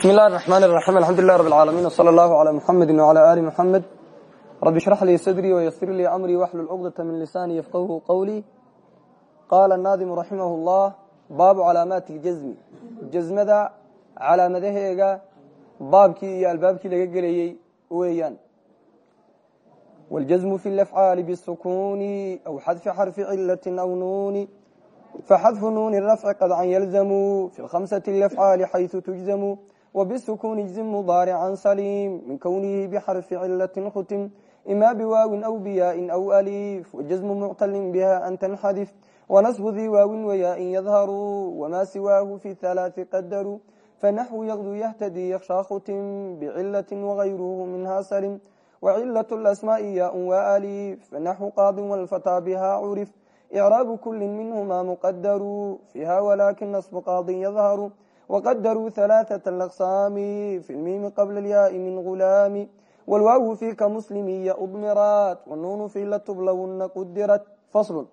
bismi illahi raxmaan raxiim alxamdulilah rab alcaalamiin wsala allahu calaa muxamedi wcala aali muxamed rabbi ishrax lii sadrii wayasir lii amrii waxlul cuqdata min lisaani yafqahu qowlii qaala naadimu raximahu llah baabu calaamaati ljasmi jasmada calaamadaheega baabkii iyo albaabkii laga gelayey weeyaan. Wاljasmu fi lafcaali bsukuni aw xadfi xarfi cilati aw nuuni. Faxadfu nuuni rafci qadcan yalzamu fi khamsati lafcaali xayثu tujzamu wbsukuni jzim mudaarican saliim min kwnihi bxarfi cilatin khutim ima biwaawin aw biyaain aw alif wajasmu muctalin biha an tanxadif wanasbu dii waawin wayaain yadharu wma siwaahu fi halaaثi qadaru fanaxwu yaqdu yahtadii yakshaa khutim bcilati wagayruhu minha salim wcilaة اlasmaaءi yaun waalif fanaxwu qaadin wlfataa biha curif إعrاabu kuli minhma mqadaru fiiha walakin naصb qaadin yadharu wqadaruu ثalaaثaة اأqsaam fi lmiimi qabla اlyaai min gulaami wاlwaawu fika muslimiya udmiraat wnuunu fi latublawna qudirat fasl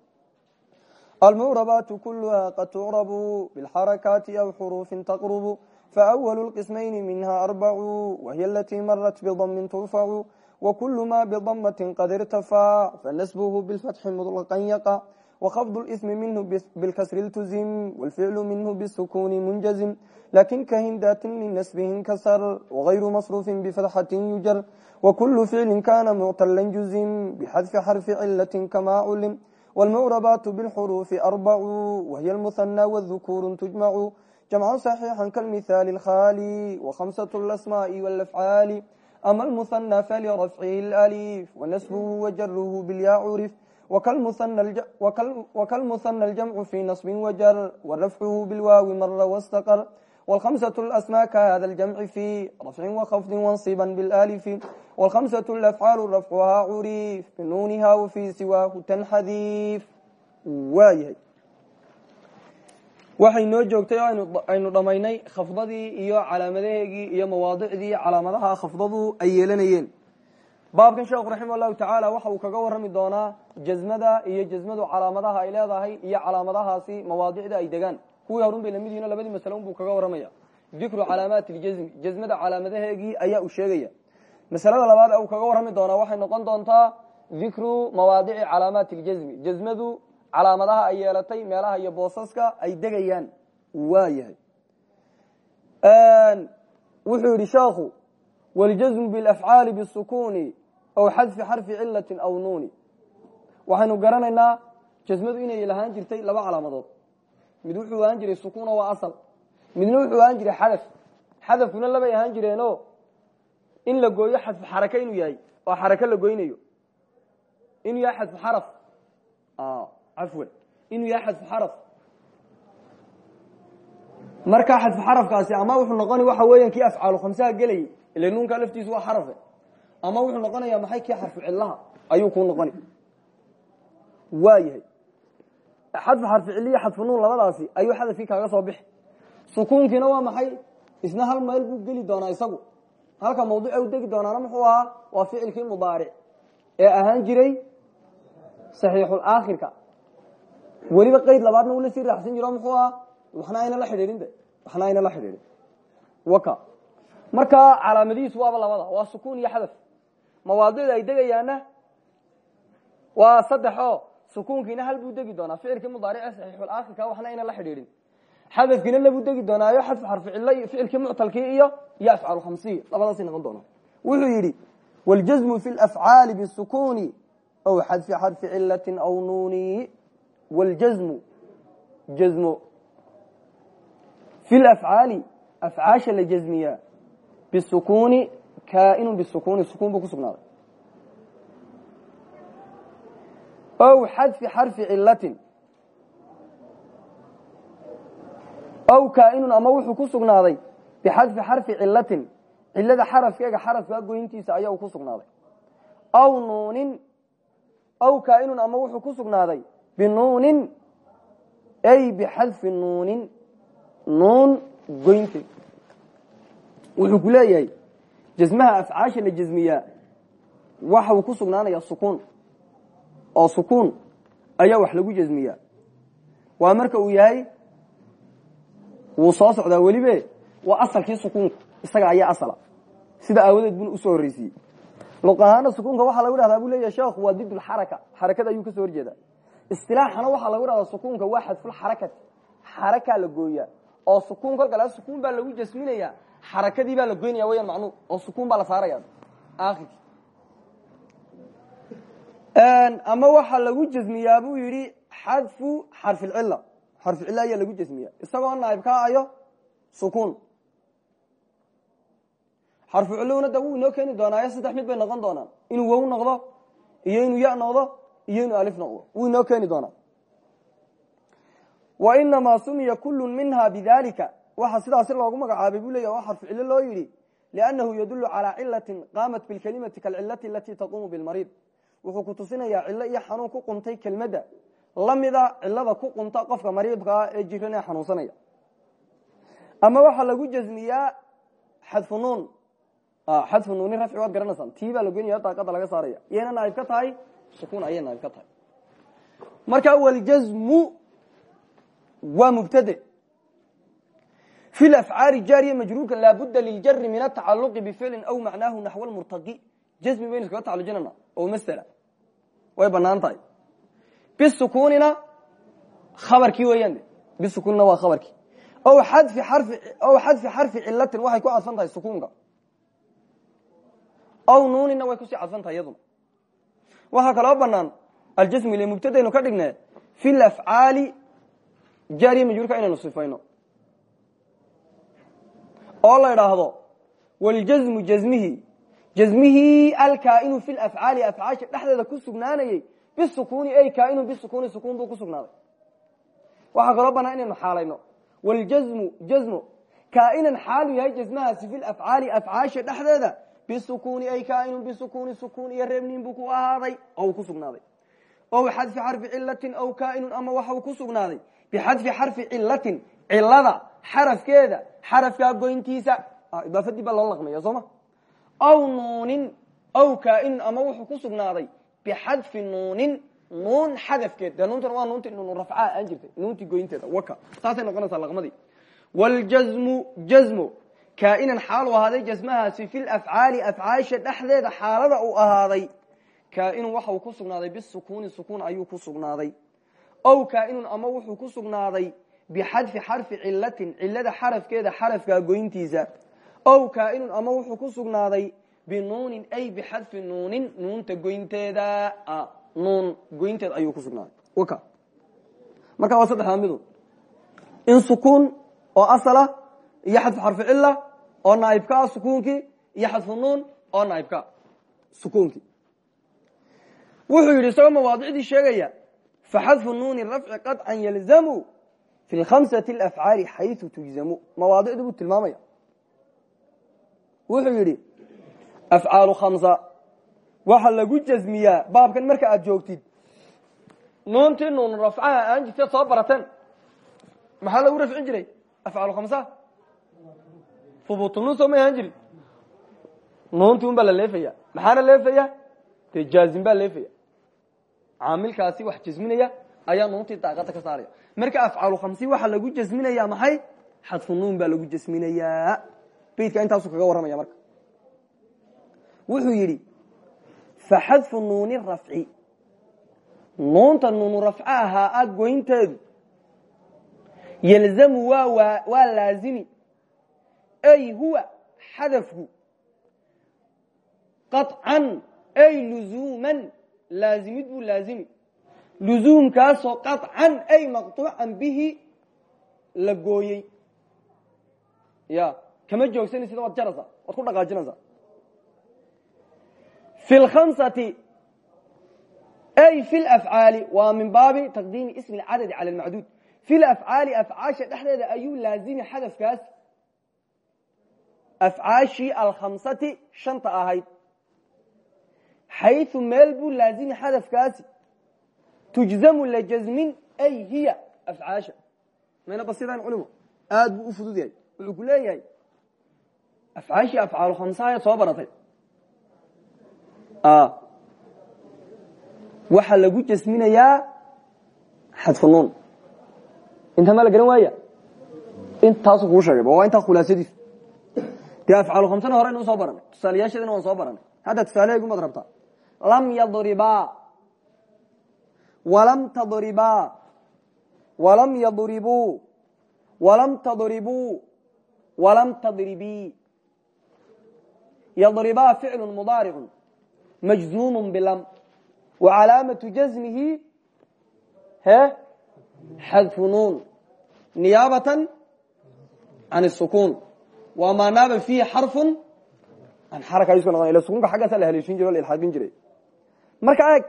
almucrabaat kuluha qad tucrabu bاlxarakaati aw xuruufi taqrubu faأwl اlqismayni minha arbacu wahiy alatii marat bdmin turfacu wkul ma bdamaة qad irtafac fanasbhu bاlfatxi mطlqa yaqa wkhfd اsm minhu bاlkasri اltuzim wاlficlu minhu bsukuni munjazim lakin kahindatin linasbihi kasr wغayru masrufi bfatxati yujar wkulu ficli kana muctala juzim bxadfi xarfi cilati kama culim wاlmucrabaat bاlxrufi arbacu wahiy اlmuhanى wاذukuru tujmacu jamca صaxiixa kalmithaali اlkhali whamsaة اlasmaءi wاlafcaali ama almuhanى falirafcihi اlalif wanasbuhu wajaruhu bilya curif wkalmuhanى اljamcu fi naصbi wajar warafcuhu bilwaawi mara wاstaqr wاlhamsaة اlasmaa kahada اljamci fi rafcin wakafdi wanصiba biاlalifi wاlhamsaة اlafcaalu rafcuhaa curif binuuniha wafi siwaahu tanxadiif waayahay waxay noo joogtay oo aynu dhammaynay khafdadii iyo calaamadaheegii iyo mawaadicdii calaamadaha khafdadu ay yeelanayeen baabkan sheekhu raximah allahu tacaala waxa uu kaga warrami doonaa jasmada iyo jasmadu calaamadaha ay leedahay iyo calaamadahaasi mawaadicda ay degaan. Kuwii horun bay la mid yihiin labadii masale un buu kaga warramaya. Dikru calaamaati ljasmi jasmada calaamadaheegii ayaa uu sheegaya. Masalada labaad ee uu kaga warrami doonaa waxay noqon doontaa dikru mawaadici calaamaati ljasmi jasmadu calaamadaha ay yeelatay meelaha iyo boosaska ay degayaan waa yahay. Wuxuu yidhi sheekhu wاljasmu biاlafcaali bsukuni aw xadfi xarfi cilati aw nuuni waxaynu garanaynaa jasmadu inay lahaan jirtay laba calaamadood mid wuxuu ahaan jiray sukuuna waa asal midna wuxuu ahaan jiray xadaf xadafkuna labay ahaan jireeno in la gooyo xadfu xarake inuu yahay oo xarake la goynayo inuu yahay xadfu xaraf afwan inuu yahay xadfu xaraf markaa xadfu xarafkaasi ama wuxuu noqona waxa weeyan kii afcaalu khamsaha gelayay xarafe ama wuxuu noqonaya maxay kii xarfu cillaha? Ayuu kuu noqoni. Waa yahay xadfu xarfu ciliya xadfu nuun labadaasi ayuu xadafkii kaaga soo bixi. Sukuunkiina waa maxay? Isna hal meel buu geli doonaa isagu. Halka mawduuca u degi doonaana muxuu ahaa? Waa ficilkii mudaaric ee ahaan jiray saxiixulaakhirka weliba qeyd labaadna uu la sii raacsan jiro muxuu ahaa? Waxna ayna la xidhiidhin de. Waxna ayna la xidhiidhin. Waka. Markaa calaamadihiisu waaba labada. Waa sukuun iyo xadaf mawaadicda ay degayaana waa saddex o sukuunkiina hal buu degi doonaa. Ficilkii mudaarice saxiixulaakhirka waxna ayna la xidhiidhin. Xadafkiina labuu degi doonaayo xadfu xarfu cilo iyo ficilkii muctalkii iyo iyo afcaal khamsiya labadaasay noqon doonaa wuxuu yidhi wاljasmu fi lafcaali bsukuni aw xadfi xarfi cilati aw nuuni. Wاljasmu jasmo fi lafcaali afcaasha la jasmiyaa bisukuni kaainu bisukuni sukun buu ku sugnaaday. Ow xadfi xarfi cilatin ow kaainun ama wuxuu ku sugnaaday bixadfi xarfi cilatin cilada xarafkeega xarafkaa goyntiisa ayaa ku sugnaaday. Aw nuunin. Aw kaainun ama wuxuu ku sugnaaday binuunin. Ay bixadfi nuunin. Nuun goynteed wuxuu ku leeyahay jasmaha afcaasha la jasmiyaa waxa uu ku sugnaanaya sukuun. Oo sukuun ayaa wax lagu jasmiyaa waa marka uu yahay wuu soo socdaa welibe waa asalkii sukuunka isaga ayaa asala. Sida aawadeed buna u soo horreysiiyey luq ahaana sukuunka waxaa lagu dhahdaa buu leeyahy sheekhu waa did lxaraka xarakada ayuu ka soo horjeedaa. Istilaaxana waxaa lagu dhahdaa sukuunka waa xadfulxarakati xarakaa la gooyaa. Oo sukuun kolka la sukuun baa lagu jasminaya xarakadii baa la goynaya weyaan macnuu oo sukuun baa la saaraya akhirki ama waxaa lagu jasmiyaa buu yidhi xadfu xarficilla xarficilla ayaa lagu jasmiya isagoo naaib ka ayo sukuun. Xarfucillowna da wuu inoo keeni doonaayo saddex mid bay noqon doonaan. Inuu wow noqdo iyo inuu ya noqdo iyo inuu alif noqdo. Wuu inoo keeni doonaa. Wa inamaa sumiya kullu minha bidalika waxa sidaasi loogu magacaabay buu leya oo xarfucillo loo yidhi liannahu yadulu calaa cilatin qaamat bilkelimati kalcilati alatii taquumu bilmariid. Wuxuu ku tusinayaa cillo iyo xanuun ku quntay kelmadda. Lamida cilada ku qunta qofka mariidkaa ee jiran ee xanuunsanaya. Ama waxaa lagu jasmiyaa xadfu nuun. Nuuni rafci waad garanaysaan tii baa la goynaya daaqada laga saaraya. Iyayna naaib ka tahay sukuun ayay naaib ka tahay. Marka waljasmu waa mubtade fi afcaali jaariya majruurka laabuda liljari min atacaluqi bificlin aw macnaahu naxw lmurtaqi jasmi baynu iskaga tacalujinana oo masala way bannaan tahay bisukunina khabarkii weeyaan bisukunina waa xarfi ow xadfi xarfi cilatin waxay ku cadfan tahay sukuunka ow nuunina way ku sii cadfan tahay iyaduna waxaa kaloo banaan aljasmu ile mubtadaynu ka dhigne fi lafcaali jaariya majruurka inaynu sifayno oo la idhaahdo waljasmu jasmihi jasmihii alkaainu fi lafcaali afcaasha dhexdeeda ku sugnaanayey bisukuni ay kaainu bisukuni sukun ku sugnaaday. Waxaa kaloo inaynu xaalayno. Waljasmu jasmo kaainan xaalu yahay jasmahaasi fi lafcaali afcaasha dhexdeeda bisukuni ay kaainu bisukuni sukun iyo reebniin buu ku ku sugnaaday. Ow xadfi xarfi cilatin aw kaainun ama waxau ku sugnaaday bixadfi xarfi cilatin cilada xarafkeeda xarafkaa goyntiisa idaafadii baa loo laqmaya soo ma? Aw nuunin aw kaainun ama wuxuu ku sugnaaday bixadfi nuunin nuun xadafkeed. Dee nuuntana waa nuunti nuunu rafca aan jirtay nuuntii goynteeda waka. Saasay noqonaysaa laqmadii. Waljasmu jasmo kaa'inan xaalu ahaaday jasmahaasi fi lafcaali afcaasha dhexdeeda xaalada uu ahaaday. Kaainun waxau ku sugnaaday bisukuni sukun ayuu ku sugnaaday. Ow kaainun ama wuxuu ku sugnaaday bixadfi xarfi cilatin cilada xarafkeeda xarafkaa goyntiisa ow kaainun ama wuxuu ku sugnaaday binuunin ay bixadfi nuunin nuunta goynteeda nuun goynteed ayuu ku sugnaaday waka marka waa saddexdaa midu in sukuun oo asala iyo xadfu cila oo naaibkaa sukuunkii iyo xadfu nuun oo naaibkaa sukuunkii wuxuu yidhi isagoo mawaadicdii sheegaya faxadfu nuuni rafci qaطcan yalzamu fi khamsati alafcaali xayثu tujzamu mawaadicdu buu tilmaamaya wuxuu yidhi afcaalu khamsa waxa lagu jasmiyaa baabkan marka aad joogtid nuuntii nuun rafcaha aan jirta soo barateen maxaa lagu rafcin jiray afcaalu khamsa hubuutu nuun soo may ahaan jirin nuuntii un baa la leefaya maxaana leefaya dee jaazim baa leefaya caamilkaasi wax jasminaya ayaa nuuntii daaqada ka saaraya. Marka afcaalu khamsi waxaa lagu jasminaya maxay? Xadfu baa lagu jasminayaa. Beydka intaasuu kaga warramaya marka. Wuxuu yidhi faxadfu nuuni rafci. Nuunta nuunu rafca ahaa a goynteedu. Yalzamu waa laazimi. Ay huwa xadafku. Qaطcan ay luzuuman. Laazimid buu luzuumkaasoo qaطcan ay maqطuucan bihi la gooyey ya kama joogsanaysid waad jaraysaa waad ku dhaqaajinaysaa fi lkhamsati ay fi lafcaali waa min baabi taqdiimi ismi اlcadadi cala almacduud fi lafcaali afcaasha dhexdeeda ayuu laazimi xadafkaas afcaashii alkhamsati shanta ahayd xayثu meel buu laazimi xadafkaasi tujzamu lajazmin ay hiya afcaasha mayna basidan culimo aad buu u fudud yahay wuxuu ku leeyahay afcaashii afcaalu khamsaaya soo baratay waxaa lagu jasminayaa xadfu nuun inta maa la garan waaya intaasu kuu sheegay waa intaa khulaasadiisu dee afcaal khamsana horeynu u soo baranay tusaalayaasheedana waan soo baranay hadda tusaaleheegumaad rabtaa lam yadribaa walam tadribaa walam yadribuu walam tadribuu walam tadribii yadribaa ficlu mudaaricu majzuum bilam wa calaamatu jazmihi he xadfu nuun niyaabatan can الsukun waa maa naaba fiihi xarfu an xaraka isku noqon ila sukunka xaggaasa la haleeshin jire o la ilxaaqin jiray marka eeg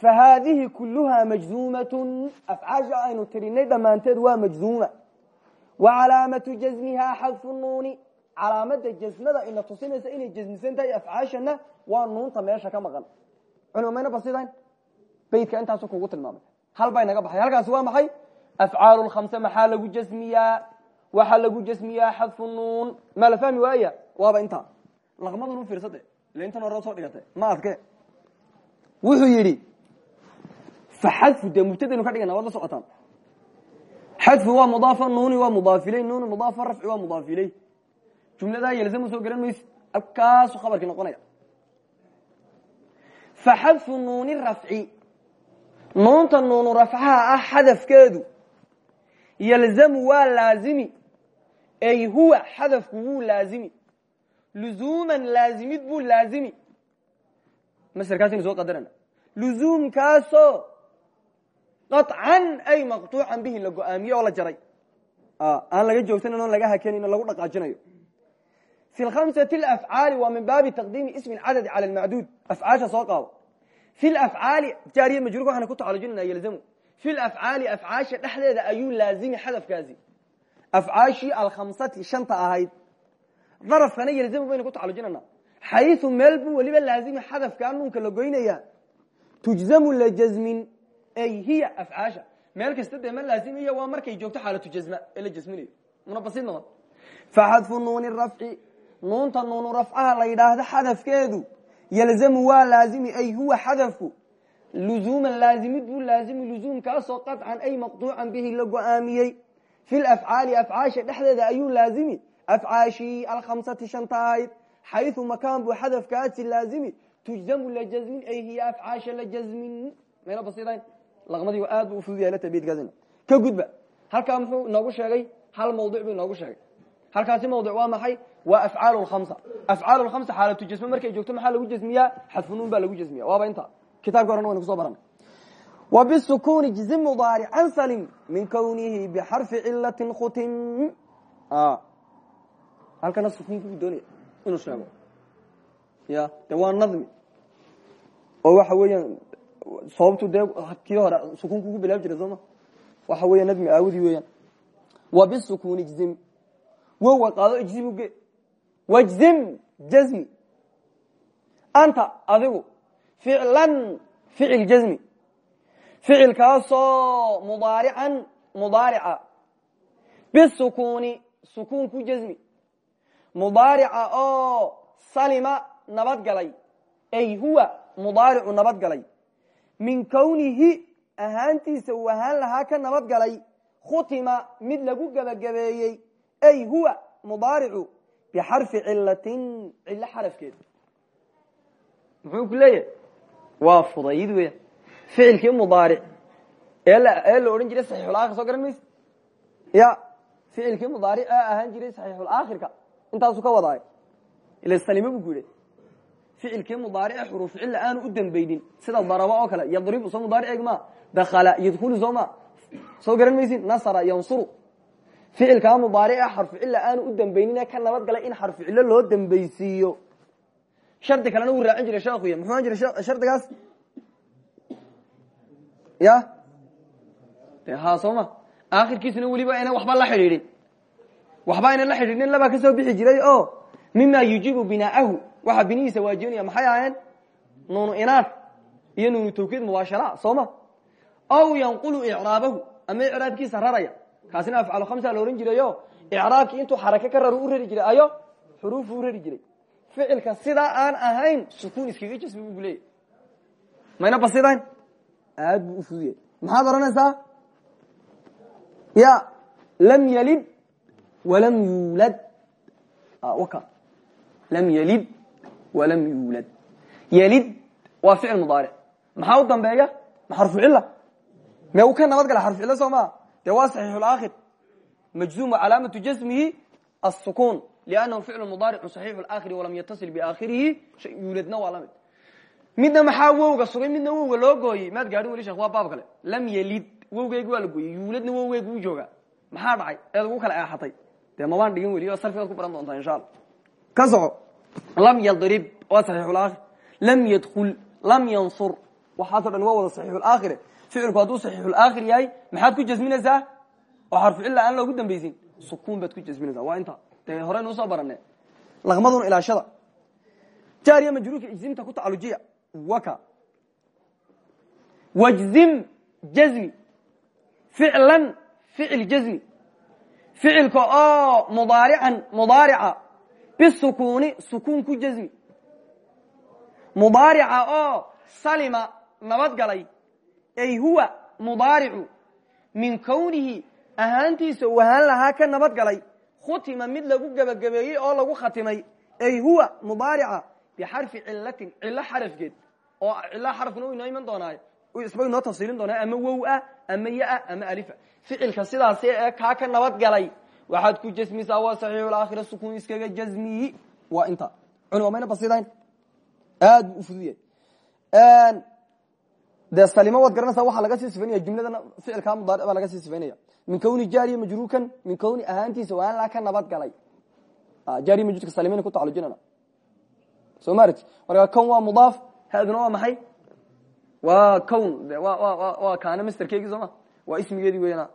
fa haadihi kuluhaa majzuumatun afcaasha aynu tirinay dhammaanteed waa majzuuma wa calaamatu jazmihaa xadfu nuuni calaamada jasmada ina tusinaysa inay jasmisan tahay afcaashana waa nuunta meesha ka maqan culima mayna basidayn beytka intaasu kugu tilmaamay hal bay naga baxay halkaasi waa maxay afcaal khamse maxaa lagu jasmiyaa waxaa lagu jasmiyaa xadfu nuun maa la fahmi waaya waaba intaa laqmadun u fiirsade ila intan hore soo dhigata ma adke wuxuu yidhi fa xadfu dee mubtadaynu ka dhigana waad la socotaan xadfu waa mudaafa nuuni waa mudaaf iley nuuni mudaafa rafci waa mudaaf iley jumladaa yelzama soo garan maysid halkaasu khabarkii noqonaya fa xadfu nuuni rafci nuunta nuunu rafcaha ah xadafkeedu yalzamu waa laazimi ay huwa xadafku wuu laazimi luzuuman laazimid buu laazimi masrkaasaynu soo qadarana luzuumkaasoo qaطcan ay maqطuucan bihi la go'aamiye oo la jaray. Aan laga joogsanan oon laga hakenin o lagu dhaqaajinayo. Fi khamsati afcaali waa min baabi taqdiimi ismi cadadi cala macduud afcaasha soo qaado. Fi afcaali jaariya majruur waxaan ku tacalujinana yalzamu. Fi afcaali afcaasha dhexdeeda ayuu laazimi xadafkaasi. Afcaashii alkhamsati shanta ahayd. Darafkana yalzamu baynu ku tacalujinana xayu meel buu weliba laazimi xadafkaa nuunka la goynaya tujzamu lajazmin ay hiya afcaasha meel kasta dee ma laazimiya waa markay joogto xaalatu jazma ee la jasminayo muna basid noqon. Faxadfu nuuni rafci nuunta nuunu rafcaha la yidhaahdo xadafkeedu yalzamu waa laazimi ay huwa xadafku. Luzuuman laazimid buu laazimi luzuumkaasoo qaطcan ay maqطuucan bihi la go'aamiyey. Fi lafcaali afcaasha dhexdeeda ayuu laazimi. Afcaashii alkhamsati shanta ahayd xayu makaan buu xadafkaasi laazimi. Tujzamu lajazmin ay hiya afcaasha lajazmin mayna basidayn laqmadii aad bu ufudud yahay latabiidkaasina ka gudba halkaa muxuu inoogu sheegay? Hal mawdic buu inoogu sheegay. Halkaasi mawdic waa maxay? Waa afcaal lkhamsa afcaal lkhamsa xaalatu jasme markay joogto maxaa lagu jasmiyaa xadfunuun baa lagu jasmiya waaba inta kitabka horena waynu kuso baranay. Wa bisukuni jzim mudaarican salim min kwnihi bxarfi cilati khutim halkana sukuunku doonaya inuu sheego. Ya de waa nadmi. Oo waxa weeyaan sababtu dee kii hore sukuunku ku bilaab jira sooma waxa weya nadmi aawadi weeyaan. Wa bisukuni jzim wowa qaado ijzim uge wajzim jazmi. Anta adigu ficlan ficil jazmi. Ficilkaasoo mudaarican mudaarica. Bisukuni sukuun ku jazmi. Mudaarica oo salima nabadgalay ay huwa mudaaricu nabadgalay min kownihi ahaantiisa uu ahaan lahaa ka nabadgalay khutima mid lagu gebagabeeyey ay huwa mudaaricu bixarfi cilatin cilo xarafkeed muxuu ku leeyahay? Waa fudayd weya ficilkii mudaaric ee la odhan jiray saxiixulakhir soo garan mayse ya ficilkii mudaaric ee ahaan jiray saxiixulakhirka intaasu ka wadaayo ila salime bu ku ficilkii mudaarice xuruuf cilla aanu u dambeynin sida darabo oo kale yadribu soo mudaariceg ma dakala yadkhulu soo ma soo garan maysin nasara yansuru. Ficilkaa mudaarice xarfu cilla aanu u dambeynin ee ka nabad galay in xarfu cillo loo dambeysiiyo shardi kalena wuu raacin jiray sheekuy muxuu ahan jiray shardigaas? Ya? Ha soo ma? Akhirkiisuna weliba ayna waxba la xidhiidhin. Waxba ayna la xidhiidhin labaa ka soo bixi jiray o mima yujibu binaahu waxaa binihiisa waajibinaya maxay ahayn nuunu inaad iyo nuunu tawkiid mubaashara soo ma aw yanqulu icraabahu ama icraabkiisa raraya. Kaasina afcalu khamsa la ohan jirayo icraabkii intuu xarake ka raro u rari jiray ayo. Xuruufu u rari jiray. Ficilka sidaa aan ahayn sukuun iskaga jasmi bu leeyahy mayna basidayn aad buu ufuduyay maxaad odhanaysaa ya lam yalid walam yuulad waka lam yalid walam yuulad yalid waa ficil mudaaric maxaa u dambeeya ma xarfucila me u ka nabad gala xarfucilla soo maa dee waa saxiixulaakhir majzuum calaamatu jasmihi asukun liannahu ficlu mudaaricu saxiixu laakhiri walam yatasil biaakhirihi yuuladna waa la mid midna maxaa wowga sugay midna wowga loo gooyey maad gaadhin weli shekh waa baab kale lam yalid wowgeygi waa la gooyey yuuladna wowgeygi u joogaa maxaa dhacay eed ugu kala eexatay dee mabaan dhigin weli oo sarfigaad ku baran doontaa insha alla ka soco lam yadrib waa saxiixulaakhir lam yadkul lam yansur. Waxaaso dhan waa wada saxiixulaakhire ficilku hadduu saxiixulaakhir yahay maxaad ku jasminaysaa? Oo xarfu cilla aan loogu dambaysin. Sukuun baad ku jasminaysaa. Waa inta dee horeynu u soo barane laqmadun ilaashada. Jaariya majruurka ijzimta ku tacalujiya waka. Wajzim jazmi. Ficlan ficil jazmi. Ficilka oo mudaarican mudaarica bisukuni sukuun ku jazmi mudaarica oo salima nabad galay ay huwa mudaaricu min kownihi ahaantiisa uu ahaan lahaa ka nabad galay khutima mid lagu gebagabeeyey oo lagu khatimay ay huwa mudaarica bixarfi cilatin cilo xarafkeed oo cilo xarafkuna u inoo iman doonaayo isba inoo tafsiilin doonaa ama wow ah ama ya-a ama alifa ficilka sidaasi ee kaa ka nabad galay waxaad ku jasmisaa waa saxiixulaakhira sukuun iskaga jasmiyi waa inta. Culima mayna basidayn aad buu ufudud yahay dee salimo waad garanaysaa waxaa laga sii sifaynaya jumladana ficilkaa mudaaric baa laga sii sifaynaya min kawni jaariya majruurkan min kawni ahaantiisa waan laa ka nabad galay. Jaariya majruurka salimeyna ku tacalujinana. Soo maarati marka kown waa mudaaf haduna waa maxay? Waa kown. Waa kaana masterkeygii soo ma? Waa ismigeedii weyana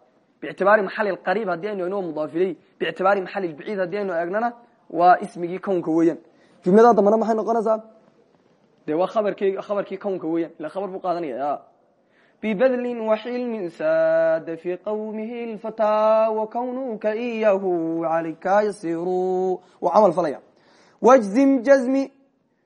bictibaari maxali qariib haddii aynu egno mudaaf iley bictibaari maxali lbaciid haddii aynu eegnana waa ismigii kownka weeyaan jumlada dambana maxay noqonaysaa de waa abarkeyg khabarkii kownka weeyaan ila khabar buu qaadanaya bibadlin waxilmin saada fi qawmihi lfataa wakawnuka iyahu calayka yasiru wuu camal falaya wajzim jazmi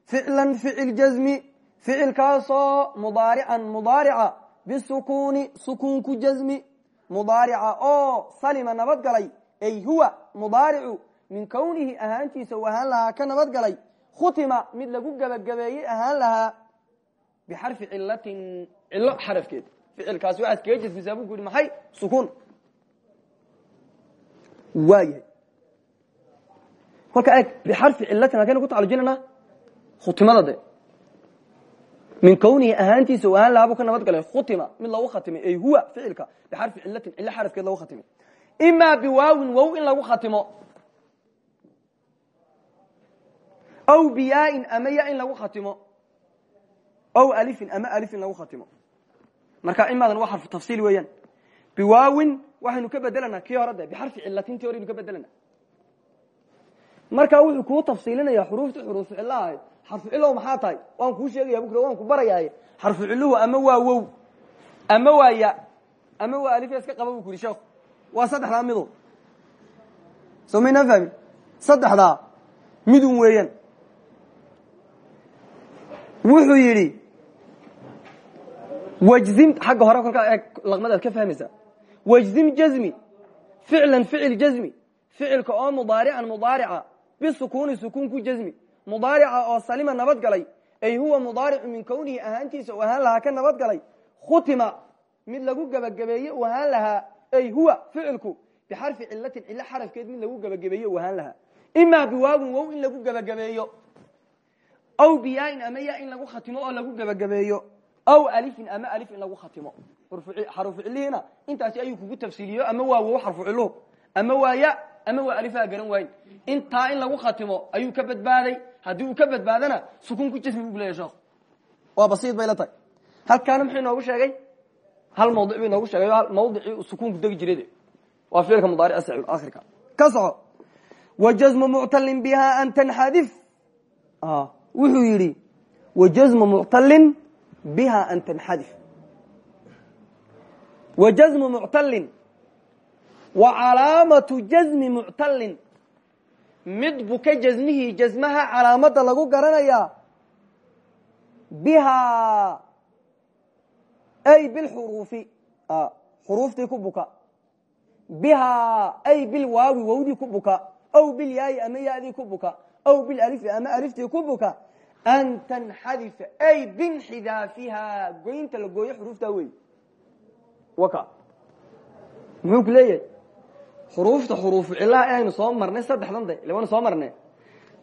ficlan ficil jazmi ficilkaasoo mudaarican mudaarica bisukuni sukuunku jazmi mudaarica oo salima nabad galay ay huwa mudaaricu min kownihi ahaantiisa u ahaan lahaa ka nabad galay khutima mid lagu gebagabeeyey ahaan lahaa bixarfi cilatin cilo xarafkeed. Ficilkaasi waxaad kaga jasmisaa bu ku yihi maxay? Sukuun waayahay kolka eeg bixarfi cilatin halkaynu ku tacalujinana khutimada min kwnihi ahaantiisa u ahaan lahaa buu ka nabad galay khutima mid lagu khatimay ay huwa ficilka bixarfi cilatin cilo xarafkeed lagu khatimay. Imaa biwaawin wow in lagu khatimo. Aw biyaain ama ya in lagu khatimo. Aw alifin ama alif in lagu khatimo. Marka imaadan waa xarfu tafsiil weeyaan. Biwaawin waxaynu ka bedelanaa kii hore de bixarfi cilatin ti horaynu ka bedelana marka wuxuu kuu tafsiilinaya xuruufti xuruufu cilo ahayd xarfu cilow maxaa tahay? Waan kuu sheegaya bukra waan ku barayaay xarfu ciluhu ama waa wow. Ama waa ya. Ama waa alif iska qaba bu ku yidhi sheekhu waa saddexdaa mido soo maynaan fahmin? Saddexdaa midun weeyaan. Wuxuu yidhi wajzim xagga hore kolkaa eeg laqmadaad ka fahmaysaa. Wajzim jazmi ficlan ficil jazmi ficilka oo mudaarican mudaarica bisukuni sukuun ku jazmi mudaarica oo salima nabad galay ay huwa mudaaricu min kownihi ahaantiisa u ahaan lahaa ka nabad galay khutima mid lagu gebagabeeye u ahaan lahaa ay huwa ficilku bixarfi cilatin cilo xarafkeed mid lagu gebagabeeye u ahaan lahaa imaa biwaawin wow in lagu gebagabeeyo aw biyaain ama ya in lagu khatimo oo lagu gebagabeeyo aw alifin ama alif in lagu khatimo xarufu cilihiina intaasi ayuu kugu tafsiiliyo ama waa wow xarfu ciluhu ama waa ya ama waa alifaa garan waayin intaa in lagu khatimo ayuu ka badbaaday. Haddii uu ka badbaadana sukuunku jasmi bu leya sheekhu waa basiid bay la tahay. Halkaana muxuu inoogu sheegay? Hal mawdic bu inoogu sheegay mawdicii uu sukuunku degi jiray waa ficilka mudaaric sacil akhirka. Ka soco. Wajazmu muctalin biha an tanxadif. Wuxuu yidhi wajazmu muctalin biha an tanxadif. Wajazmu muctalin wa calaamatu jazmi muctalin mid buka jazmihii jazmaha calaamada lagu garanayaa. Bihaa. Ay bilxuruufi xuruuftii ku buka. Bihaa. Ay bilwaawi wawdii ku buka. Aw bilyaai ama yadii ku buka. Aw bilalifi ama aliftii ku an tanxadifa ay binxidaafiha goynta la gooyo xuruuftaa wey waka. Muxuu xuruufta xuruufu cilaha inaynu soo marnay saddexdan de ile waynu soo marnay.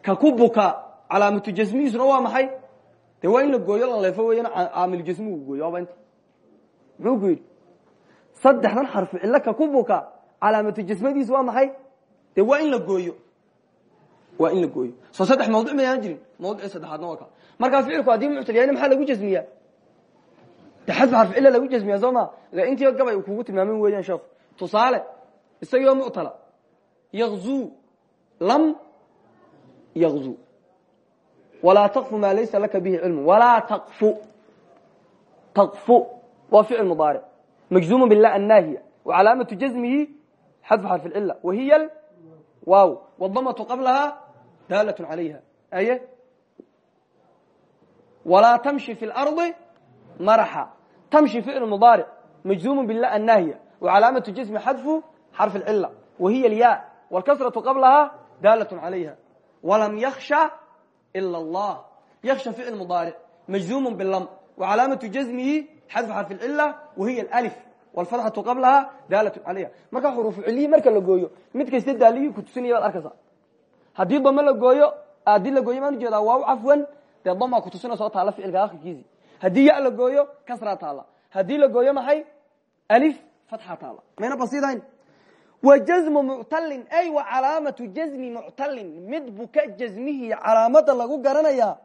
Ka ku buka calaamatu jasmihiisuna waa maxay? De waa in la gooyo la leefo weyan caamil jasmigu gooyo waaba inta muxuu ku yidhi? Saddexdan xarfu cilo ka ku buka calaamatu jasmadiisu waa maxay? De waa in la gooyo. Waa in la gooyo. Soo saddex mawduc mayaan jirin. Mawduci saddexaadna waa ka. Markaa ficilku haddii muctal yahayna maxaa lagu jasmiyaa? De xadfu xarfu cilla lagu jasmiyaa soo ma? Intii gabay kugu tilmaamin weeyaan sheekhu tusaale isagoo muctala yakzuu lam yakzuu walaa taqfu maa laysa laka bihi cilmu walaa taqfu. Taqfu. Waa ficil mudaaric. Majzuumu bilah annaahiya. Wa calaamatu jazmihi xadfu xarfi lcila wahiya waaw wdamatu qablaha daalat calayha. Aye walaa tamshi fi lardi maraxa. Tamshi ficil mudaaric. Majzuumu bilah annaahiya. Wa calaamatu jismi xadfu xarfi lcila wahiya alya wاlkasratu qablaha daalat calayha walam yaksha ila allah yaksha ficil mudaaric majzuumu bilam wa calaamatu jazmihi xadfu xarfi lcila wahiya alif wlfatxatu qablaha daalat calayha marka xuruufu ciliyi marka la gooyo mid kasta daaligii kutusinaya baad arkaysa haddii dame la gooyo haddii la gooyo maan u jeedaa waaw cafwan dee damaa kutusinaysa oo taalla ficilka akhirkiisii haddii ya la gooyo kasraa taalla haddii la gooyo maxay alif fatxa taalla mayna basiidayn wa jazmu muctalin ay wa calaamatu jazmi muctalin mid buka jazmihi calaamada lagu garanaya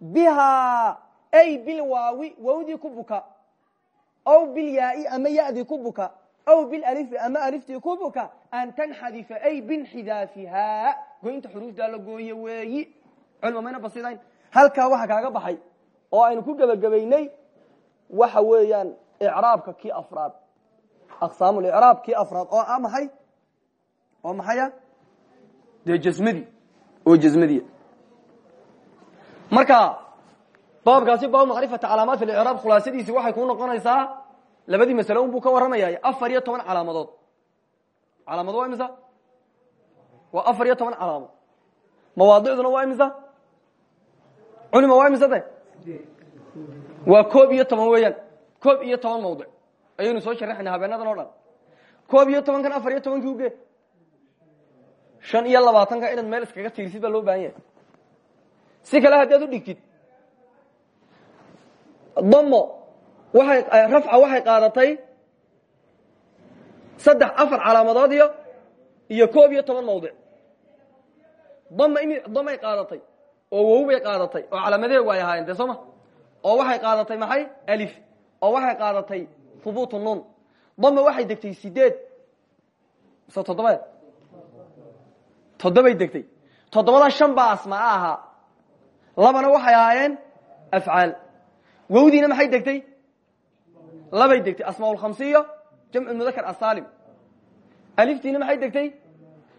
bihaa ay bilwaawi wawdii ku buka. Aw bilyaai ama yadii ku buka. Aw bilalifi ama aliftii ku buka. An tanxadifa ay binxidaafihaa goynta xuruuftaa la gooye weeyi. Culma mayna basidayn. Halkaa waxa kaaga baxay oo aynu ku gebagabaynay waxa weeyaan icraabka kii afraad. Aqsaamlicraab kii afraad oo ah maxay oo maxaya dee jasmadii oo jasmadiya marka baabkaasi baab macrifata calaamaat fi icraab khulaasadiisi waxay kuu noqonaysaa labadii masale un buu ka warramaya afar iyo toban calaamadood. Calaamado waa imisa? Waa afar iyo toban calaamo. Mawaadicduna waa imisa? Culima waa imisa de? Waa koob iyo toban weeyaan. Koob iyo toban mawdic. Ayaynu soo sharaxayna habeenadan o dhan. Koob iyo tobankan afar iyo tobankii uge shan iyo labaatanka inaad meel iskaga tiirsid baa loo baahan yahay. Si kale haddii ad u dhigtid. Damo waay rafca waxay qaadatay saddex afar calaamadood iyo iyo koob iyo toban mawdic. Dama im damay qaadatay oo wow bay qaadatay oo calaamadeegu ay ahaayeen de sooma oo waxay qaadatay maxay? Alif. Oo waxay qaadatay hubuutu nun dama waxay degtay sideed. Mise toddobaed toddobay degtay. Toddobada shan baa asmaa ahaa labana waxay ahaayeen afcaal. Wawdiina maxay degtay? Labay degtay. Asmaaulkhamsiyo jamcu mudakar asalim aliftiina maxay degtay?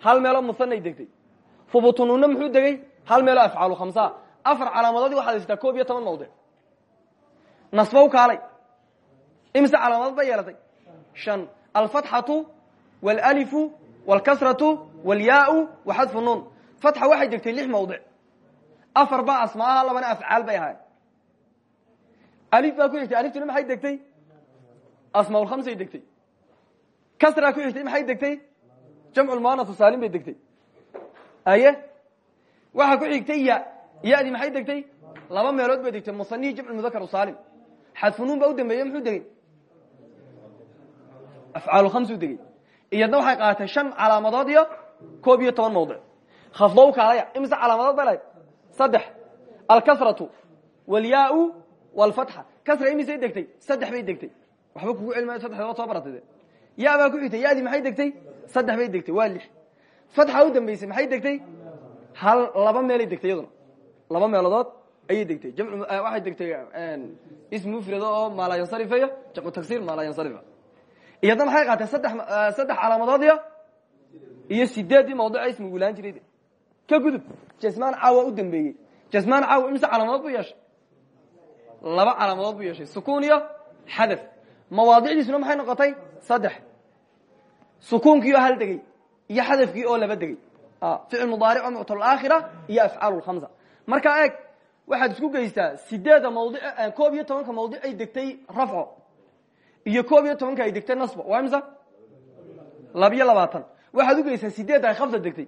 Hal meeloo musanay degtay. Hubutununna muxuu degey hal meeloo afcaalu khamsaa afar calaamadoodii waxaad haysataa koob iyo toban mawdic. Nasbow kaalay. Imise calaamadood bay yeelatay. Shan. Alfatxatu wاlalifu wاlkasratu wاlyaau wa xadfu nun fatxa waxay degtay lix mawdic afar baa asmaaha labana afcaal bay ahaayeen alif baa ku xigtay aliftuna maxay degtay asmaaulkhamsay degtay kasraa ku xigtay maxay degtay jamculmuanatu saalim bay degtay aye waxaa ku xigtay ya yadi maxay degtay laba meelood bay degtay musanihi jamcumudakar saalim xadfunuun baa u dambeeye muxuu degey afcaalukhamsuu degey iyadna waxay qaadatay shan calaamadood iyo koob iyo toban mawdic khafdow kaalaya imise calaamadood bay lahayd saddex alkasratu wlyaau wlfatxa kasra imisay degtay? Saddex bay degtay. Waxba kugu celmayo saddexdood soo baratay ya baa ku xigtay yadii maxay degtay? Saddex bay degtay waa lix. Fatxa u dambeysay maxay degtay? Hal laba meelay degtay iyaduna. Laba meelodood ayay degtay. Jamc waxay degtay ism mufrado oo maalayansarifayo jamcu tagsir maalayansarifa iyadna maxay qaatay saddex saddex calaamadood iyo iyo sideeddii mawduca ismigu laan jiray. Ka gudub jasmaan caawa u dambeeyey. Jasmaan caawa imise calaamadood buu yeeshay? Laba calaamadood buu yeeshay. Sukuun iyo xadaf. Mawaadicdiisuna maxay noqotay? Saddex. Sukuunkii oo hal degey iyo xadafkii oo laba degey ficil mudaaric oo muctalaakhira iyo afcaal lhamsa markaa eeg waxaad isku geysaa sideeda mawdi koob iyo tobanka mawdic ay degtay rafco iyo koob iyo tobanka ay degtay nasbo waa imisa labiyo labaatan. Waxaad ugeysaa sideedda ay khamsa degtay.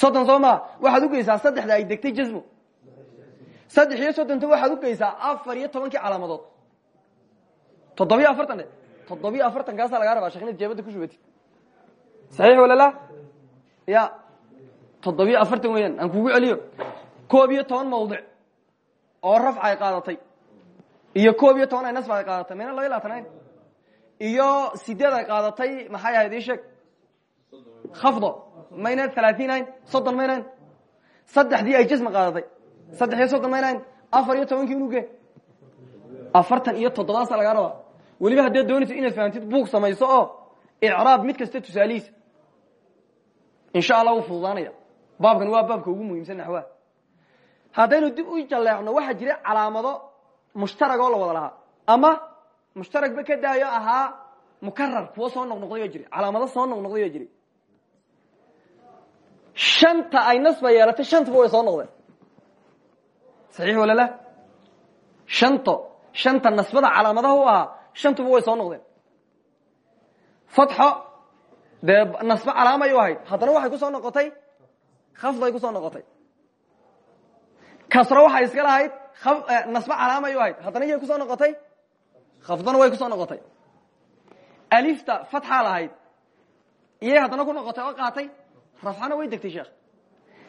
Soddon soo maa waxaad ugeysaa saddexda ay degtay jasmo saddex iyo soddonta waxaad ugeysaa afar iyo tobankii calaamadood. Toddobiyo afartan de. Toddobiyo afartan kaasaa lagaa rabaa shekh inaad jeebada ku shubatid. Saxiix walala ya. Toddobiyo afartan weeyaan aan kugu celiyo. Koob iyo toban mawdic oo rafca ay qaadatay iyo koob iyo toban ay nasba ay qaadatay. Mayna laba iyo labaatanayn iyo sideed ay qaadatay maxay ahayd ii sheeg? Khafdo. Mayna talaatiinayn soddon maynayn. Saddexdii ay jasma qaadatay. Saddex iyo soddon maynayn. Afar iyo tobankii unuge afartan iyo toddobaasa lagaa rabaa weliba haddaad doonaysa inaad fahamtid buug samayso oo icraab mid kasta tusaalihiisa insha allah wuu fududaanaya. Baabkan waa baabka ugu muhiimsan naxwaha. Haddaynu dib u jalleecno waxaa jira calaamado mushtarag oo la wada lahaa. Ama mushtaragba ka daayo ahaa mukarar kuwo soo noqnoqday oo jiray calaamado soo noqnoqday oo jiray shanta ay nasba yeelatay shantaba way soo noqdeen. Saxiix walala shanto shanta nasbada calaamadaha u ahaa shantuba way soo noqdeen. Fatxo dee nasbo calaamay u ahayd haddana waxay ku soo noqotay khafday ku soo noqotay. Kasro waxay iska lahayd nasbo calaamay u ahayd. Haddana iyay ku soo noqotay? Khafdana way ku soo noqotay. Alifta fatxaa lahayd. Iyay haddana ku noqotay oo qaatay? Rafcana way degtay sheekh.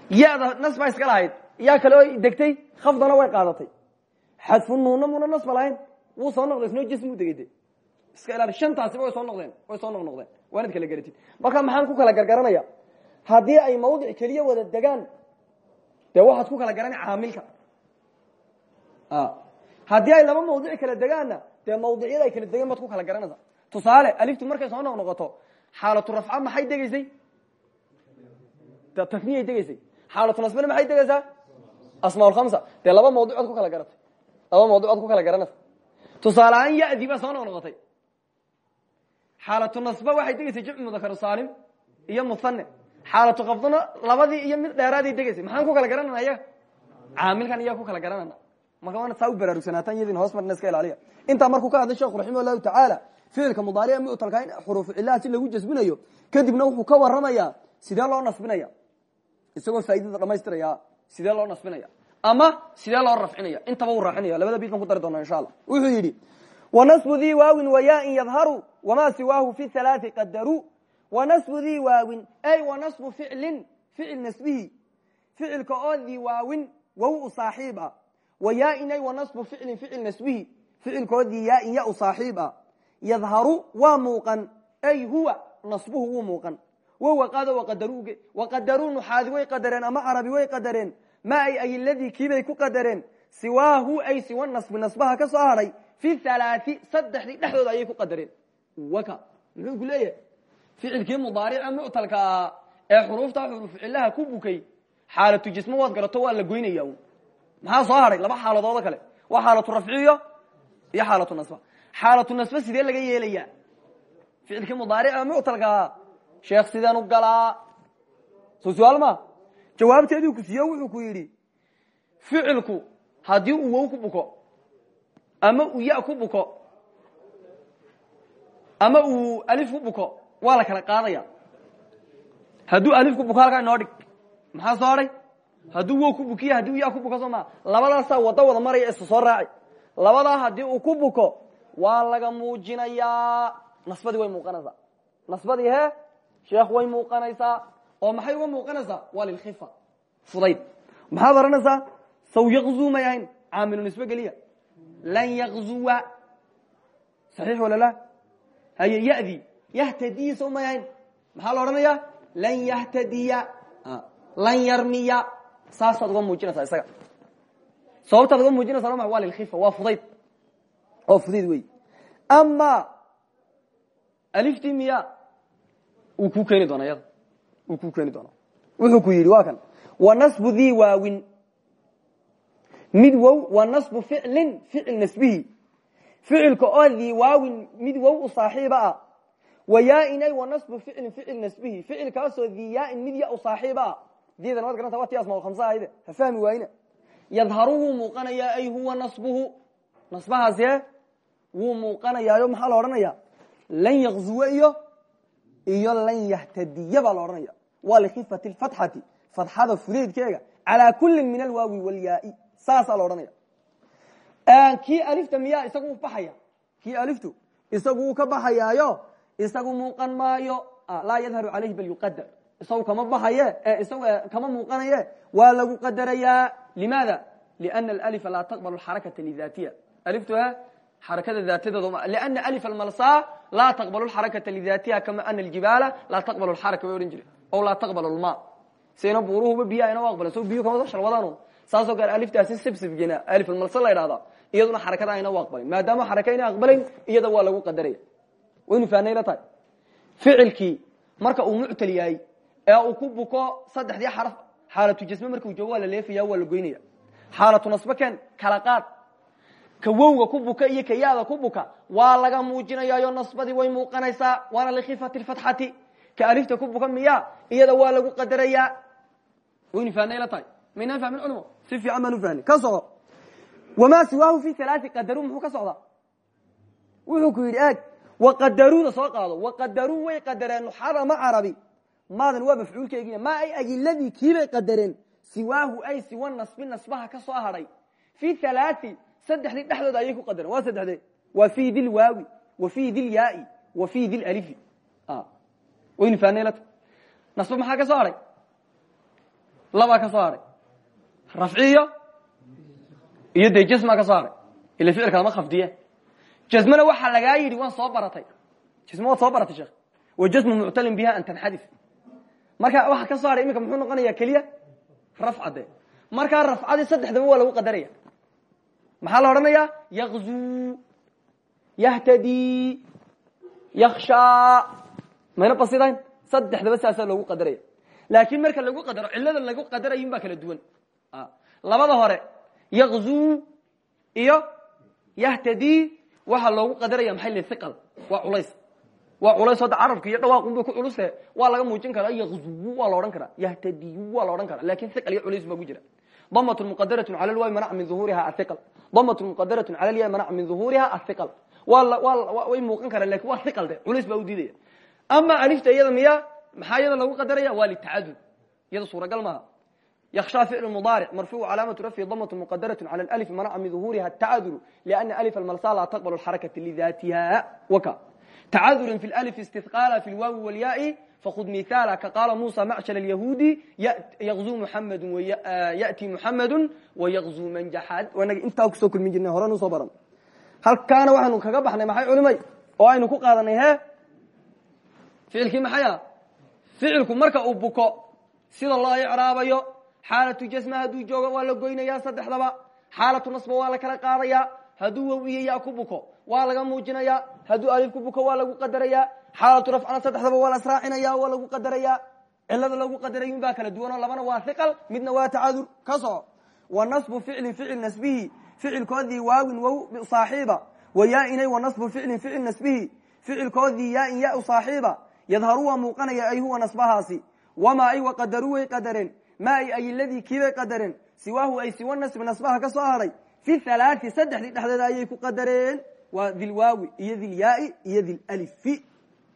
Ya-da nasbaa iska lahayd. Yaa kale degtay khafdana way qaadatay. Xadfu nuuna muna nasba lahayn. Wuu soo noqday isnoo jismu degay de iska ilaali shantaasiba way soo noqdeen way soo noq noqdeen. Waanad kala garatid. Marka maxaan ku kala gargaranaya haddii ay mawdic keliya wada degaan dee waxaad ku kala garana caamilka haddii ay laba mawdic kala degaanna dee mawdicyada ay kala degaan baad ku kala garanaysa. Tusaale aliftu markay soo noq noqoto xaalatu rafca maxay degaysay? Tafniyay degaysay. Xaalatu nasbana maxay degaysaa asmaa lhamsa dee laba mawdicood ku kala garatay. Laba mawdicood ku kala garanaysa. Tusaale ahaan yadi baa soo noq noqotay. Xaalatu nasba waxay degaysay jamcu mudakaru saalim iyo muhane xaalatu qabdona labadii iyo mid dheeraaday degaysay. Maxaan ku kala garanana ayaga caamilkan iyaa ku kala garanana waana saa u baraarugsanaatan iyadin hoos marna iska ilaaliya. Intaa markuu ka hadlay sheekhu raximah llahu tacaala ficilka mudaarica mutalka in xuruufu cilaha si lagu jasbinayo? Kadibna wuxuu ka waramayaa sidee loo nasbinaya isagoo faaidada dhamaystiraya sidee loo nasbinaya ama sidee loo rafcinaya intaba uu raacinaya labada bid ban ku dari doona insha allah wuxuu yidhi wanasbu dii waawin wayain yadharu wamaa siwaahu fi halaai qadaru wanasbu dii waawin ay wanasbu ficlin ficil nasbihi. Ficilka oo dii waawin wow u saaxiib ah wayaain ay wanasbu ficlin ficil nasbihi. Ficilkoo dii yaain ya u saaxiib ah yadharu waa muuqan ay huwa nasbuhu wuu muuqan. Wawaqado waqadaruuge waqadaruu nuxaadi way qadareen ama carabi way qadareen. Ma ay ay ladii kiibay ku qadareen. Siwaahu ay siwa nasbi nasbaha ka soo hadhay fi halaai saddexdii dhexdooda ayay ku qadareen. Waka muxuu ku leeyahay? Ficilkii mudaarica muctalka ah ee xuruufta maxaa soo hadhay laba xaaladoodo kale. Waa xaalatu rafciyo iyo xaalatu nasba. Xaalatu nasba sidee laga yeelaya ficilkii mudaarica muctalkaa sheekh sideen u galaa. Soo su'aal ma jawaabteedii ku siiyo wuxuu ku yidhi ficilku haddii uu wow ku buko ama uu ya ku buko ama uu alif ku buko waa la kala qaadaya. Hadduu alif ku buko halkaa inoo dhig. Maxaa soo hadhay hadduu wow ku bukiyo haddii uu ya ku buko soo maa wado wada maraya isa soo raaci labadaa haddii uu ku buko waa laga muujinayaa. Nasbadii way muuqanaysaa. Nasbadii he sheekh way muuqanaysaa. Oo maxay uga muuqanaysaa? Waa lilkhifa fudayd. Maxaad saw yakzuu may ahayn caamilu nisbe geliya. Lan yakzuwa saxiix wala la haye yadi yahtadiya saw may ahayn. Maxaa la odhanayaa? Lan yahtadiya. Lan yarmiya saasaad uga muujinaysaa isaga. Sababtaad uga muujinaysa ma waa lilkhifa waa fudayd. Oo fudayd wey ama aliftii miya wuu ku keeni doona yada wuu ku keeni doona wuxuu ku yidhi waa kan. Wanasbu dii waawin. Mid wow wa nasbu ficlin ficil nasbihi. Ficilka oo dii waawin mid wow u saaxiiba ah. Wayaainay wanasbu ficlin ficil nasbihi. Ficilkaasoo di yaain mid ya u saaxiiba ah dida nabad garanta waa ti asmaa khamsa ahayde ha fahmi waayna yadharu wuu muuqanayaa ay huwa nasbuhu nasbahaasi e wuu muuqanayaayo maxaa la odhanaya lan yakzuwa iyo iyo lan yahtadiya baa la odhanaya waa likifati lfatxati fatxada fudeydkeega calaa kulin min alwaawi walyaai saasaa la odhanaya kii alifta miyaa isagu baxaya kii aliftu isagu wuu ka baxayaayo isagu muuqan maayo laa yadharu alayhi bal yuqadar isagu kama baxaye isagu kama muuqanaye waa lagu qadarayaa. Limaada? Lana alalifa laa taqbal xarakata lidatiha aliftu xarakada daatadeeda lana alif almalsa laa taqbal xarakata lidatiha kama ana aljibaala laa taqbal xaraka bay odhan jire o laa taqbal lma sayna buuruhuba biyo ayna u aqbalan so biyo kama shalwadaan saasoo kale aliftaasi sibsibgena alif almalsa la idhahda iyaduna xarakada u aqbalin maadaama xaraka ayna aqbalayn iyada waa lagu qadaraya waynu fahnay la tahay. Ficilkii marka uu muctal yahay ee uu ku buko saddexdii xaraf xaalatu jasme markuu joogo waa la leefaya waa la goynaya xaalatu nasbe ken kala qaad. Ka wowga ku buka iyo ka yaada ku buka waa laga muujinayaayo nasbadii way muuqanaysaa waana likhifati lfatxati ka alifta ku buka miya iyada waa lagu qadarayaa. Waynu fahnay la tahay? Maynaan fahmin culimo si fiican baan u fahnay ka soco. Wamaa siwaahu fi alaai qadaru muxuu ka socdaa? Wuxuu ku yidhi eeg waqadaruuda soo qaado. Waqadaruu way qadareen nuxada ma carabi maadan waa mafcuulkeegii ma ay ayiladii kiibay qadareen siwaahu ay siwa nasbi nasbaha ka soo hadhay fi alaai saddexdii dhexdooda ayay ku qadareen waa saddexdee waa fi di lwaawi wa fi di lyaai wa fi di waynu fahnay lata nasba maxaa ka soo hadhay labaa ka soo hadhay rafciyo iyo dee jasmaa ka soo hadhay ila ficilka lama khafdiye. Jasmana waxaa lagaa yidhi waan soo baratay. Jasm waad soo baratay sheekh. Wa jasmu muctalin biha an tanxadif marka waxa ka hadhay iminka muxuu noqonaya keliya? Rafcade. Markaa rafcadii saddexdaba waa lagu qadaraya. Maxaa la odhanaya yakzuu yahtadii yakshaa mayna basidayn saddexdaba saasaa loogu qadaraya. Laakin marka lagu qadaro cilada lagu qadarayin baa kala duwan. Labada hore yakzuu iyo yahtadii waxaa loogu qadaraya maxay lihiqal waa culays waa culaysoo da carabki iyo dhawaaqunbay ku culuse waa laga muujin karaa yakzuwu waa laodhan karaa yahtadiyu waa laodhan karaa. Lakin iqal iyo culays baa ku jira. Damatun muqadaratun cala lwaay manac min duhuuriha aiqal damatun muqadaratun cala lyaay manac min duhuuriha aiqal waa way muuqan karaan laakiin waa iqal de culays baa udiidaya ama alifta iyada miya maxaa iyada lagu qadaraya waa litacadud iyada suuragal maaha. Yaksha ficl mudaaric marfuucu calaamatu rafyi damatun muqadaratun cala alif manaca min duhuuriha atacaduru liana alif almalsa laa taqbal xarakata lidaatiha waka tacaduri fi lif istihqala fi lwaawi wاlyaai fkud mihaala ka qaala musa macshar اlyahuudi yakzuu muxamedu yati muxamedu wayakzuu man jaxad inaga intaa ku soo kulmin jirnay horan u soo baran halkaana waxaanu kaga baxnay maxay culimay oo aynu ku qaadanay he ficilkii maxay ah ficilku marka uu buko sida loo icraabayo xaalatu jasma hadduu joogo waa la goynaya saddexdaba xaalatu nasba waa la kala qaadaya hadduu wow iyo yaa ku buko waa laga muujinaya hadduu alif ku buko waa lagu qadaraya xaalatu rafcana saddexdaba waa la israacinaya waa lagu qadaraya cilada lagu qadarayin baa kala duwanoo labana waa hiqal midna waa tacadur ka soco wa nasbu ficlin ficil nasbihi. Ficilkoodii waawin wow saaxiiba. Wa yaainay wa nasbu ficlin ficil nasbihi ficilkoodii yaain ya saaxiiba. Yadharu waa muuqanaya ay huwa nasbahaasi. Wamaa ay waqadaruu way qadareen ma ay ayiladii kiibay qadareen siwaahu ay siwa nasbi nasbaha ka soo hadhay fi halaai saddexdii dhexdeeda ayay ku qadareen waa dilwaawi iyo dilyaai iyo dilalifi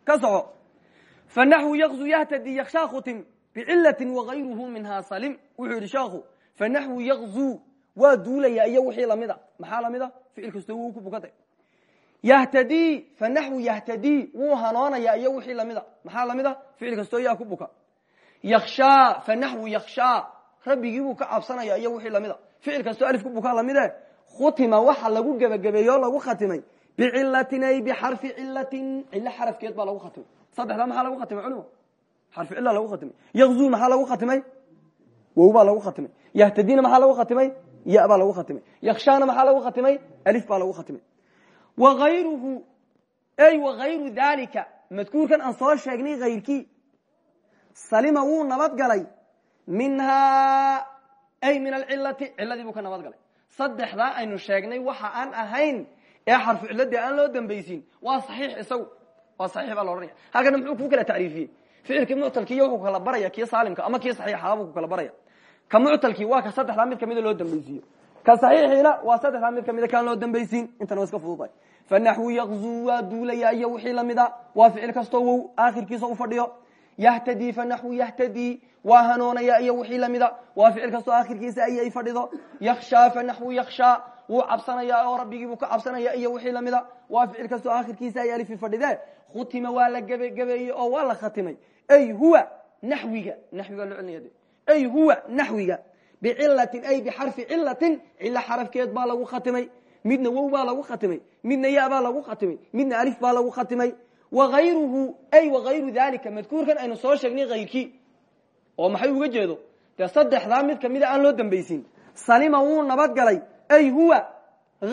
ka soco. Fanaxwu yakzu yahtadi yakshaa khutim bicilati wagayruhu minha salim. Wuxuu yidhi sheekhu fanaxwu yakzuu waa duulaya iyo wixii lamida maxaa lamida ficil kastoo wuu ku bukatay. Yahtadii fanaxwu yahtadii wuu hanoonaya iyo wixii lamida maxaa lamida ficil kastoo yaa ku buka. Yakshaa fanaxwu yakshaa rabbigii buu ka cabsanaya iyo wixii lamida ficil kastoo bicilatin ay bixarfi cilatin cilo xarafkeed baa lagu khatimay saddexdaa maxaa lagu khatimay culimo xarfi cila lagu khatimay yakzuu maxaa lagu khatimay wow baa lagu khatimay yahtadiina maxaa lagu khatimay ya baa lagu khatimay yakshaana maxaa lagu khatimay alif baa lagu khatimay waayruhu ay wagayru dalika madkuurkan aan soo sheegnay hayrkii salima wuu nabad galay minhaa ay min alcilati ciladii buu ka nabad galay saddexdaa aynu sheegnay waxa aan ahayn ee xarfu ciladii aan loo dambaysin waa saxiix isagu. Waa saxiix baa la ohanaya halkana muxuu kuu kala tacriifiyey? Ficilkii muctalkiiyo wuxuu kala baraya kii saalimka ama kii saxiixaa buu ku kala baraya. Ka muctalkii waa ka saddexdaa mid kamida loo dambaysiiyo. Ka saxiixiina waa saddexdaa mid kamida kaan loo dambaysiin. Intana waa iska fududahay. Fanaxwu yaqzuu waa duulaya iyo wixii lamida waa ficil kastoo wow aakhirkiisa ufadhiyo yahtadii fanaxwu yahtadii waa hanoonaya iyo wixii lamida waa ficil kastoo aakhirkiisa ayay fadhido. Yakshaa fanaxwu yakshaa wuu cabsanaya oo rabbigii buu ka cabsanaya iyo wixii lamida waa ficil kastoo aakhirkiisa ay alifi fadhide khutima waa la gebagabeeyey oo waa la khatimay. Ay huwa naxwiga naxwiga loo celinaya ay huwa naxwiga. Bicilatin ay bixarfi cilatin cilo xarafkeed baa lagu khatimay. Midna wow baa lagu khatimay. Midna ya baa lagu khatimay. Midna alif baa lagu khatimay. Waayruhu ay waayru dalika madkuurkan aynu soo sheegnay hayrkii oo maxay uga jeedo? Dee saddexdaa mid kamida aan loo dambaysin. Salima wuu nabadgalay ay huwa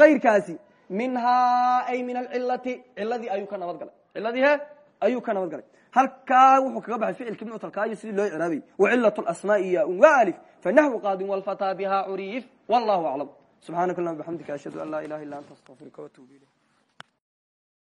hayrkaasi minhaa ay min alcilati ciladii ayuu ka nabadgalay ciladii he ayuu ka nabadgalay halkaa wuxuu kaga baxay ficilkii muctalka iyo sidii loo icraabay wacilat asmaai ya un wa alif fanaxwu qaadin walfataa biha curiif wallahu aclam subxaanaka allahuma bxamdika ashhadu an laa ilaha illa anta astaqfiruka watubu ilayk